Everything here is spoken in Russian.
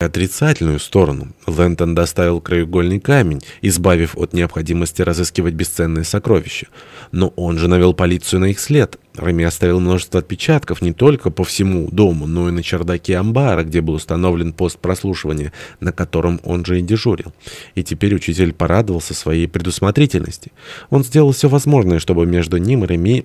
отрицательную сторону. Лэнтон доставил краеугольный камень, избавив от необходимости разыскивать бесценные сокровища. Но он же навел полицию на их след. Рэми оставил множество отпечатков не только по всему дому, но и на чердаке амбара, где был установлен пост прослушивания, на котором он же и дежурил. И теперь учитель порадовался своей предусмотрительности. Он сделал все возможное, чтобы между ним и Реми